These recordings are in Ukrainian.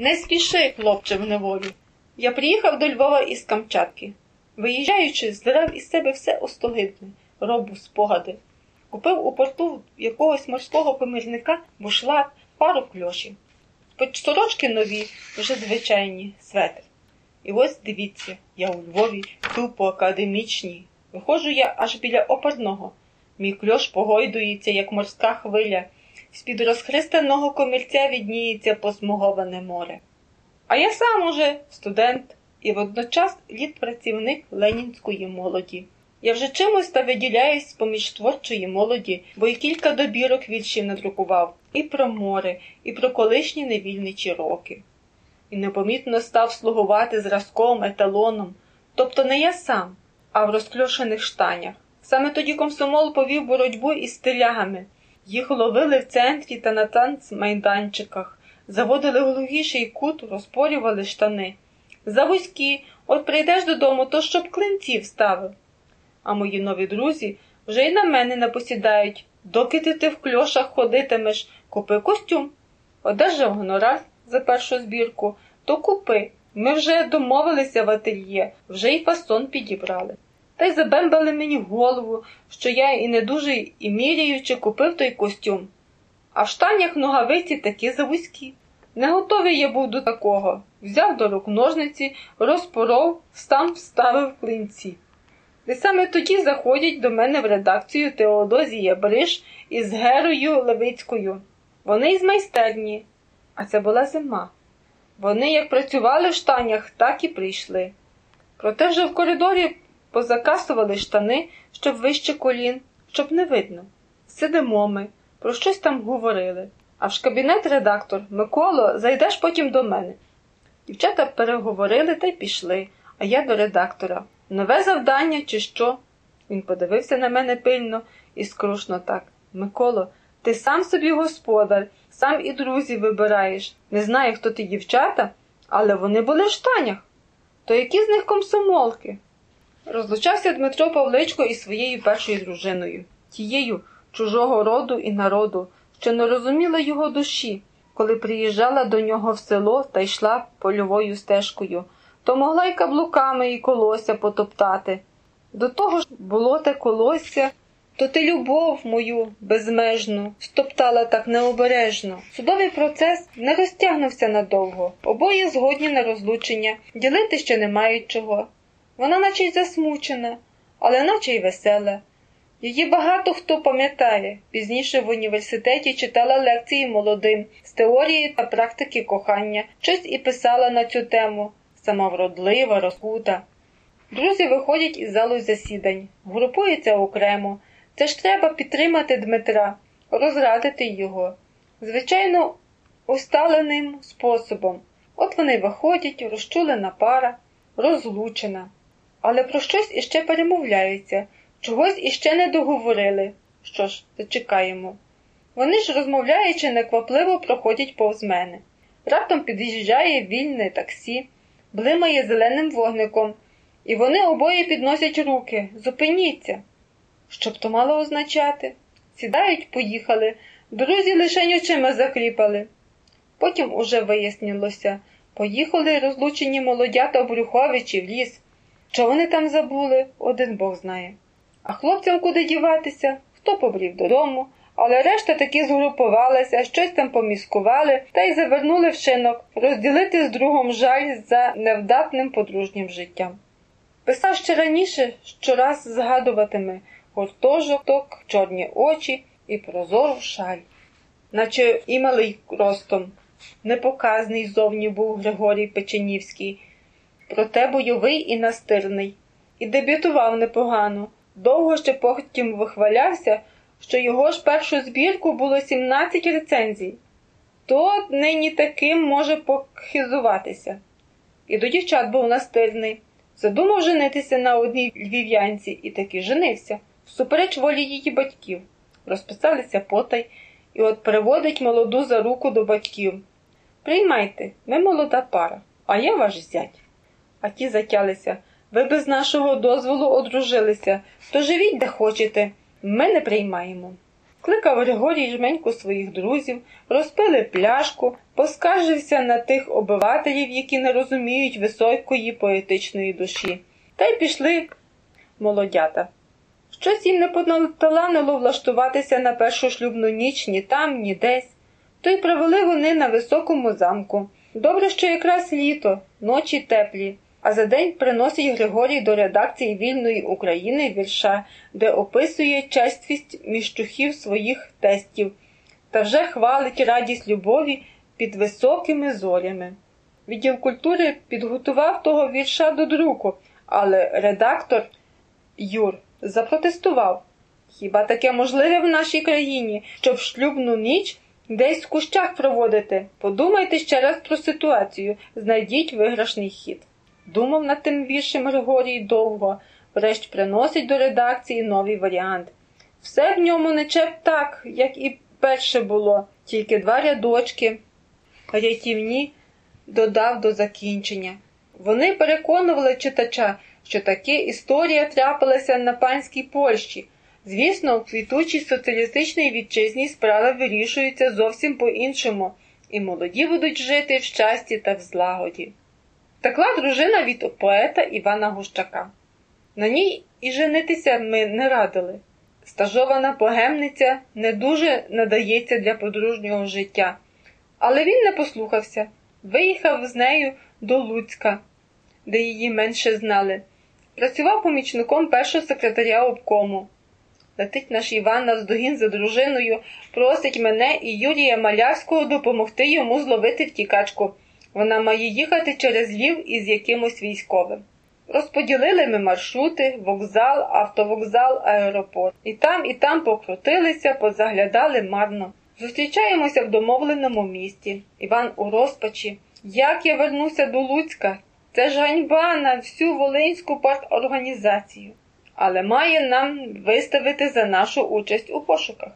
Не спіши, хлопче, в неволю. Я приїхав до Львова із Камчатки. Виїжджаючи, здирав із себе все остогидне, робу спогади. Купив у порту якогось морського помірника бушлат, пару кльошів. Сорочки нові, вже звичайні, светр. І ось дивіться, я у Львові, тупо академічній. Виходжу я аж біля оперного. Мій кльош погойдується, як морська хвиля, з-під розхристаного комірця відніється посмуговане море. А я сам уже студент і водночас літ-працівник ленінської молоді. Я вже чимось та виділяюсь поміж творчої молоді, бо й кілька добірок віршів надрукував і про море, і про колишні невільничі роки. І непомітно став слугувати зразком, еталоном, тобто не я сам, а в розкльошених штанях. Саме тоді комсомол повів боротьбу із стилягами. Їх ловили в центрі та на танцмайданчиках, заводили в глухіший кут, розпорювали штани. За вузькі, от прийдеш додому, то щоб клинців ставив. А мої нові друзі вже й на мене не посідають. Доки ти в кльошах ходитимеш, купи костюм. Одержав гонорар за першу збірку, то купи. Ми вже домовилися в ательє, вже й фасон підібрали. Та й забембали мені голову, що я і не дуже і міряючи купив той костюм. А в штанях ногавиці такі завузькі. Не готовий я був до такого. Взяв до рук ножниці, розпоров, сам вставив клинці. І саме тоді заходять до мене в редакцію Теодозія Бриш із Герою Левицькою. Вони із майстерні, а це була зима. Вони як працювали в штанях, так і прийшли. Проте вже в коридорі позакасували штани, щоб вище колін, щоб не видно. Сидимо ми, про щось там говорили. А в кабінет редактор Миколо, зайдеш потім до мене. Дівчата переговорили та й пішли, а я до редактора. Нове завдання, чи що? Він подивився на мене пильно і скрушно так. Миколо, ти сам собі господар, сам і друзів вибираєш. Не знаю, хто ті дівчата, але вони були в штанях. То які з них комсомолки? Розлучався Дмитро Павличко із своєю першою дружиною, тією чужого роду і народу, що не розуміла його душі, коли приїжджала до нього в село та йшла польовою стежкою, то могла й каблуками і колося потоптати. До того ж було те колосся, то ти любов мою безмежну стоптала так необережно. Судовий процес не розтягнувся надовго, обоє згодні на розлучення, ділити ще не мають чого. Вона наче й засмучена, але наче й весела. Її багато хто пам'ятає. Пізніше в університеті читала лекції молодим з теорії та практики кохання, щось і писала на цю тему, сама вродлива, розкута. Друзі виходять із залу засідань, групуються окремо. Це ж треба підтримати Дмитра, розрадити його. Звичайно, усталеним способом. От вони виходять, розчулена пара, розлучена. Але про щось іще перемовляються, чогось іще не договорили. Що ж, зачекаємо. Вони ж, розмовляючи, неквапливо проходять повз мене. Раптом під'їжджає вільне таксі, блимає зеленим вогником, і вони обоє підносять руки. Зупиніться. Що б то мало означати? Сідають, поїхали, друзі лише очима закріпали. Потім уже вияснилося поїхали розлучені молодята Брюховичі в ліс. Що вони там забули, один Бог знає. А хлопцям куди діватися, хто побрів додому, але решта таки згрупувалася, щось там поміскували та й завернули в шинок розділити з другом жаль за невдатним подружнім життям. Писав ще раніше, що раз згадуватиме гуртожиток, чорні очі і прозору шаль, наче і малий ростом. Непоказний зовні був Григорій Печенівський, проте бойовий і настирний, і дебютував непогано. Довго ще потім вихвалявся, що його ж першу збірку було 17 рецензій. То нині таким може похизуватися. І до дівчат був настирний. Задумав женитися на одній львів'янці і таки женився, всупереч волі її батьків. Розписалися потай, і от приводить молоду за руку до батьків. Приймайте, ми молода пара, а я ваш зять. А ті затялися. Ви без нашого дозволу одружилися, то живіть де хочете, ми не приймаємо. Кликав Григорій жменьку своїх друзів, розпили пляшку, поскаржився на тих обивателів, які не розуміють високої поетичної душі. Та й пішли молодята. Щось їм не поталанило влаштуватися на першу шлюбну ніч ні там, ні десь. То й провели вони на високому замку. Добре, що якраз літо, ночі теплі, а за день приносить Григорій до редакції вільної України вірша, де описує честь міщухів своїх тестів та вже хвалить радість любові під високими зорями. Відділ культури підготував того вірша до друку, але редактор Юр запротестував. Хіба таке можливе в нашій країні, щоб шлюбну ніч десь в кущах проводити? Подумайте ще раз про ситуацію, знайдіть виграшний хід. Думав над тим віршем Григорій довго, врешті приносить до редакції новий варіант. Все в ньому не чеп так, як і перше було, тільки два рядочки рятівні додав до закінчення. Вони переконували читача, що таке історія трапилася на панській Польщі. Звісно, у квітучій соціалістичній вітчизні справи вирішуються зовсім по-іншому, і молоді будуть жити в щасті та в злагоді. Такла дружина від поета Івана Гущака. На ній і женитися ми не радили. Стажована погемниця не дуже надається для подружнього життя, але він не послухався, виїхав з нею до Луцька, де її менше знали. Працював помічником першого секретаря обкому. Летить наш Іван навздогін за дружиною, просить мене і Юрія Малявського допомогти йому зловити втікачку. Вона має їхати через Львів із якимось військовим. Розподілили ми маршрути, вокзал, автовокзал, аеропорт. І там, і там покрутилися, позаглядали марно. Зустрічаємося в домовленому місті. Іван у розпачі. Як я вернуся до Луцька? Це ж ганьба на всю Волинську парторганізацію. Але має нам виставити за нашу участь у пошуках.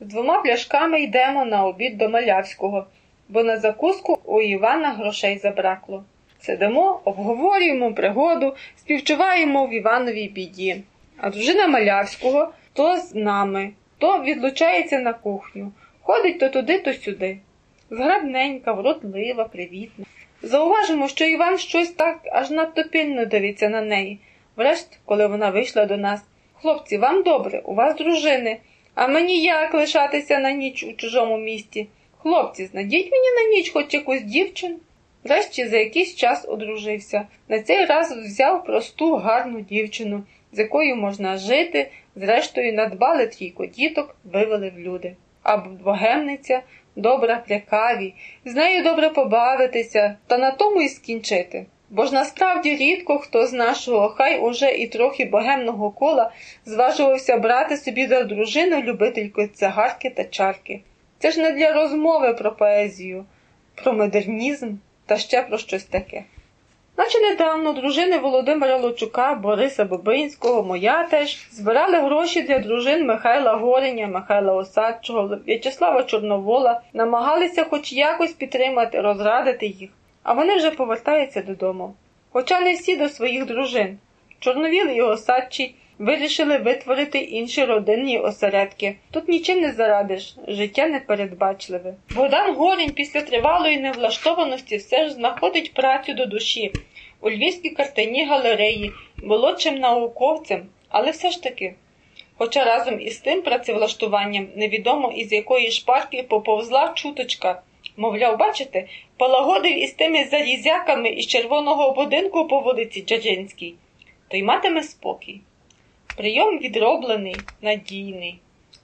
З двома пляшками йдемо на обід до Малявського, бо на закуску у Івана грошей забракло. Сидимо, обговорюємо пригоду, співчуваємо в Івановій біді. А дружина Малявського то з нами, то відлучається на кухню, ходить то туди, то сюди. Зграбненька, вродлива, привітна. Зауважимо, що Іван щось так аж надто пильно дивиться на неї. Врешті, коли вона вийшла до нас, хлопці, вам добре, у вас дружини, а мені як лишатися на ніч у чужому місті? Хлопці, знайдіть мені на ніч хоч якусь дівчину. Врешті за якийсь час одружився. На цей раз взяв просту гарну дівчину, з якою можна жити, зрештою надбали трійко діток, вивели в люди. А богемниця добра для каві, з нею добре побавитися, та на тому й скінчити. Бо ж насправді рідко хто з нашого, хай уже і трохи богемного кола зважувався брати собі за дружину любительку цигарки та чарки. Це ж не для розмови про поезію, про модернізм та ще про щось таке. Наче недавно дружини Володимира Лучука, Бориса Бобинського, моя теж збирали гроші для дружин Михайла Гореня, Михайла Осадчого, В'ячеслава Чорновола, намагалися хоч якось підтримати, розрадити їх, а вони вже повертаються додому. Хоча не всі до своїх дружин. Чорновіл і Осадчий вирішили витворити інші родинні осередки. Тут нічим не зарадиш, життя непередбачливе. Богдан Горінь після тривалої невлаштованості все ж знаходить працю до душі у львівській картині галереї, молодшим науковцем, але все ж таки. Хоча разом із тим працевлаштуванням невідомо із якої шпарки поповзла чуточка. Мовляв, бачите, полагодив із тими залізяками із червоного будинку по вулиці Джаджинській, то й матиме спокій. Прийом відроблений, надійний.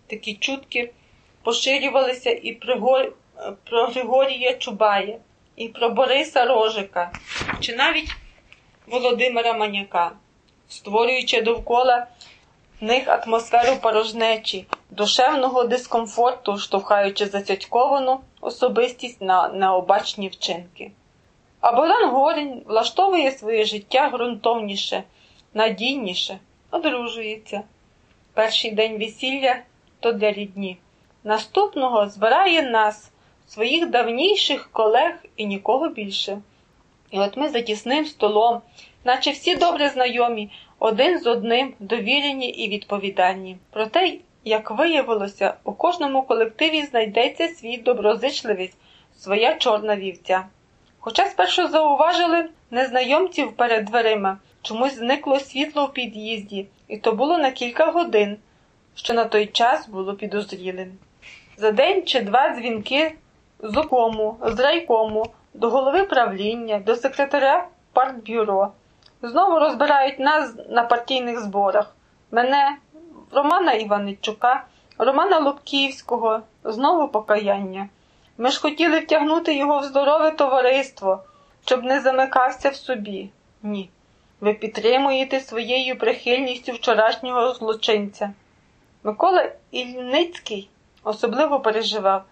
Такі чутки поширювалися і про, про Григорія Чубая, і про Бориса Рожика, чи навіть Володимира Маняка, створюючи довкола них атмосферу порожнечі, душевного дискомфорту, штовхаючи зацятьковану особистість на необачні вчинки. А Богдан Горінь влаштовує своє життя ґрунтовніше, надійніше одружується. Перший день весілля то для рідні. Наступного збирає нас, своїх давніших колег і нікого більше. І от ми за тісним столом, наче всі добре знайомі, один з одним довірені і відповідальні. Проте як виявилося, у кожному колективі знайдеться свій доброзичливість, своя чорна вівця. Хоча спершу зауважили незнайомців перед дверима, чомусь зникло світло в під'їзді, і то було на кілька годин, що на той час було підозрілим. За день чи два дзвінки з окому, з райкому, до голови правління, до секретаря партбюро. Знову розбирають нас на партійних зборах. Мене, Романа Іваничука, Романа Лубківського, знову покаяння. Ми ж хотіли втягнути його в здорове товариство, щоб не замикався в собі. Ні. Ви підтримуєте своєю прихильністю вчорашнього злочинця. Микола Ільницький особливо переживав.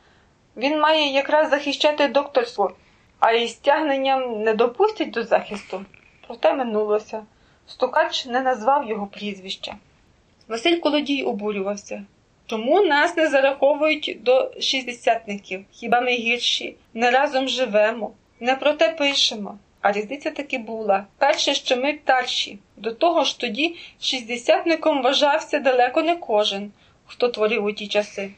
Він має якраз захищати докторство, а із стягненням не допустять до захисту. Проте минулося. Стукач не назвав його прізвища. Василь Колодій обурювався. Чому нас не зараховують до шістдесятників? Хіба ми гірші? Не разом живемо, не про те пишемо. А різниця таки була. Перше, що ми перші. До того ж тоді шістдесятником вважався далеко не кожен, хто творив у ті часи.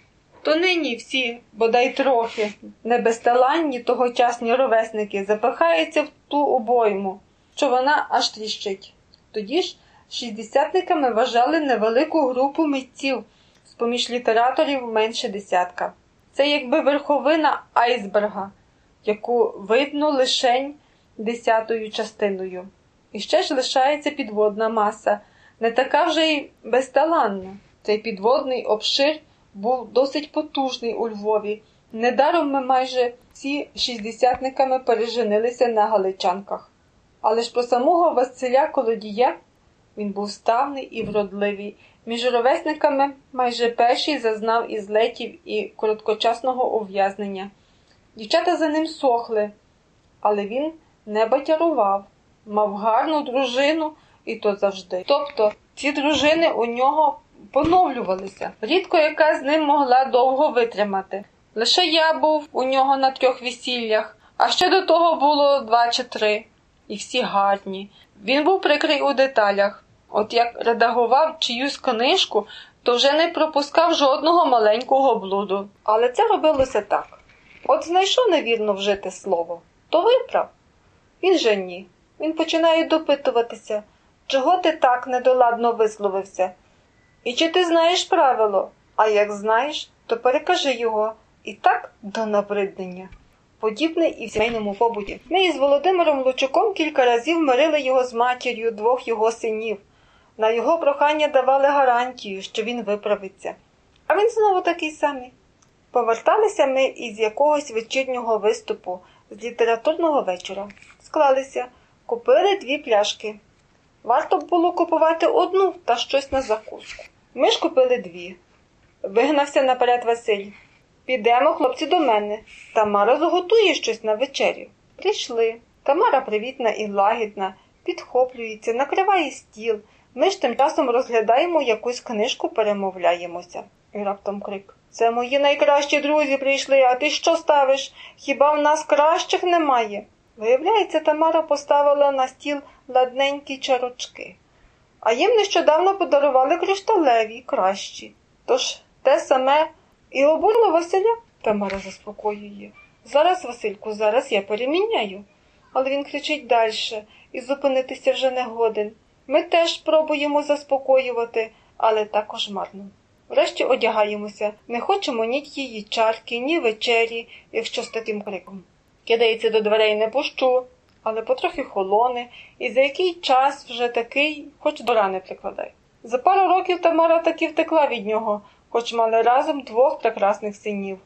То нині всі, бодай трохи, небезталанні тогочасні ровесники запихаються в ту обойму, що вона аж тріщить. Тоді ж шістдесятниками вважали невелику групу митців з поміж літераторів менше десятка. Це якби верховина айсберга, яку видно лишень десятою частиною. І ще ж лишається підводна маса, не така вже й безталанна. Цей підводний обшир був досить потужний у Львові. Недаром ми майже всі шістдесятниками переженилися на галичанках. Але ж про самого Василя Колодія він був ставний і вродливий. Між ровесниками майже перший зазнав і злетів, і короткочасного ув'язнення. Дівчата за ним сохли, але він не батярував, мав гарну дружину і то завжди. Тобто ці дружини у нього поновлювалися. Рідко яка з ним могла довго витримати. Лише я був у нього на трьох весіллях, а ще до того було два чи три, і всі гарні. Він був прикрий у деталях. От як редагував чиюсь книжку, то вже не пропускав жодного маленького блуду. Але це робилося так: от знайшов невірно вжити слово, то виправ. Він же ні. Він починає допитуватися, чого ти так недоладно висловився. І чи ти знаєш правило, а як знаєш, то перекажи його і так до набриднення. Подібне і в сімейному побуті. Ми із Володимиром Лучуком кілька разів мирили його з матір'ю двох його синів. На його прохання давали гарантію, що він виправиться. А він знову такий самий. Поверталися ми із якогось вечірнього виступу, з літературного вечора. Склалися, купили дві пляшки. Варто б було купувати одну та щось на закуску. Ми ж купили дві. Вигнався наперед Василь. Підемо, хлопці, до мене. Тамара заготує щось на вечерю. Прийшли. Тамара привітна і лагідна, підхоплюється, накриває стіл. Ми ж тим часом розглядаємо якусь книжку, перемовляємося. І раптом крик. Це мої найкращі друзі прийшли, а ти що ставиш? Хіба в нас кращих немає? Виявляється, Тамара поставила на стіл ладненькі чарочки, а їм нещодавно подарували кришталеві кращі. Тож те саме і обурило Василя, Тамара заспокоює. Зараз, Васильку, зараз я переміняю. Але він кричить далі і зупинитися вже не годен. Ми теж пробуємо заспокоювати, але також марно. Врешті одягаємося, не хочемо ні її чарки, ні вечері, якщо з таким криком. Кидається до дверей не пущу, але потрохи холоне, і за який час вже такий, хоч до рани прикладай. За пару років Тамара таки втекла від нього, хоч мали разом двох прекрасних синів.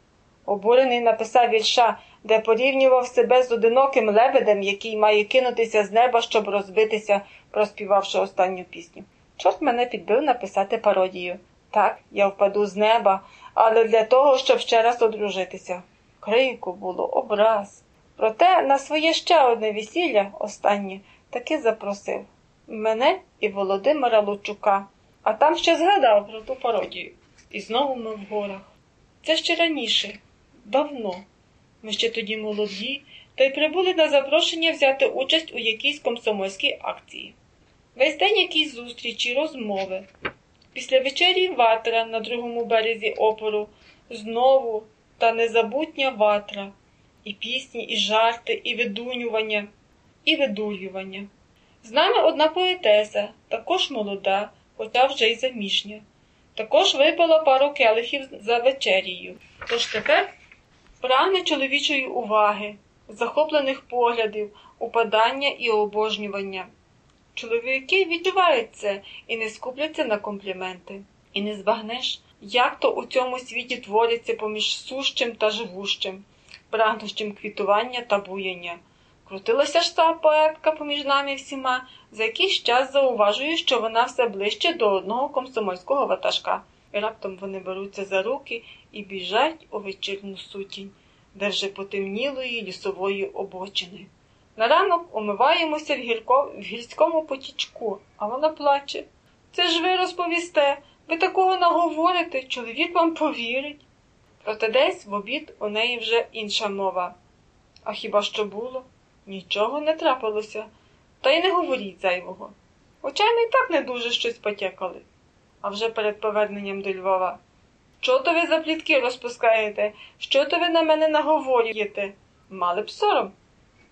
Обурений написав вірша, де порівнював себе з одиноким лебедем, який має кинутися з неба, щоб розбитися, проспівавши останню пісню. Чорт мене підбив написати пародію. Так, я впаду з неба, але для того, щоб ще раз одружитися. Крику було, образ. Проте на своє ще одне весілля, останнє, таки запросив мене і Володимира Лучука, а там ще згадав про ту пародію. І знову ми в горах. Це ще раніше, давно. Ми ще тоді молоді, та й прибули на запрошення взяти участь у якійсь комсомольській акції. Весь день якісь зустрічі, розмови. Після вечері ватра на другому березі опору, знову та незабутня ватра, і пісні, і жарти, і видунювання, і видурювання. З нами одна поетеса, також молода, хоча вже й заміжня. Також випила пару келихів за вечерію. Тож тепер прагне чоловічої уваги, захоплених поглядів, упадання і обожнювання. Чоловіки відчувають це і не скупляться на компліменти. І не збагнеш, як то у цьому світі твориться поміж сущим та живущим, прагнущим квітування та буяння. Крутилася ж та поетка поміж нами всіма, за якийсь час зауважую, що вона все ближче до одного комсомольського ватажка. І раптом вони беруться за руки і біжать у вечірню сутінь, де вже потемнілої лісової обочини. На ранок умиваємося в, гірко... в гірському потічку, а вона плаче. Це ж ви розповісте, ви такого наговорите, чоловік вам повірить. Проте десь в обід у неї вже інша мова. А хіба що було? Нічого не трапилося, та й не говоріть зайвого. Очами й так не дуже щось потякали. А вже перед поверненням до Львова. Що то ви за плітки розпускаєте? Що то ви на мене наговорюєте? Мали б сором.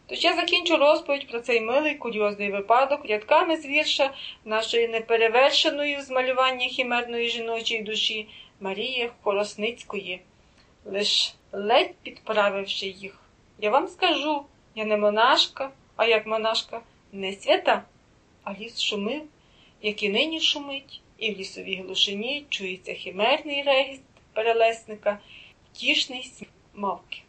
Тож я закінчу розповідь про цей милий курйозний випадок рядками з вірша нашої неперевершеної в змалюванні хімерної жіночої душі Марії Хоросницької, лиш ледь підправивши їх. Я вам скажу, я не монашка, а як монашка, не свята, а ліс шумив, як і нині шумить, і в лісовій глушині чується химерний регіст перелесника, втішний сміх мавки.